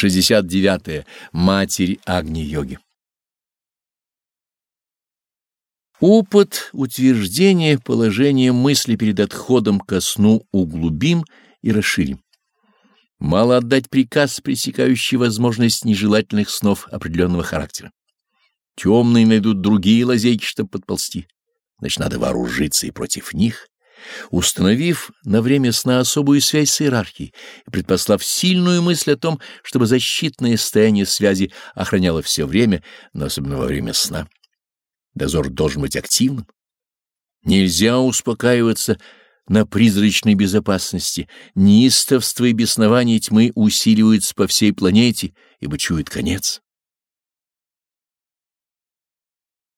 69. -е. Матерь Агни-йоги. Опыт утверждения положения мысли перед отходом ко сну углубим и расширим. Мало отдать приказ, пресекающий возможность нежелательных снов определенного характера. Темные найдут другие лазейки, чтобы подползти. Значит, надо вооружиться и против них установив на время сна особую связь с иерархией и предпослав сильную мысль о том, чтобы защитное состояние связи охраняло все время, но особенно во время сна. Дозор должен быть активным. Нельзя успокаиваться на призрачной безопасности. Неистовство и беснование тьмы усиливаются по всей планете, ибо чует конец.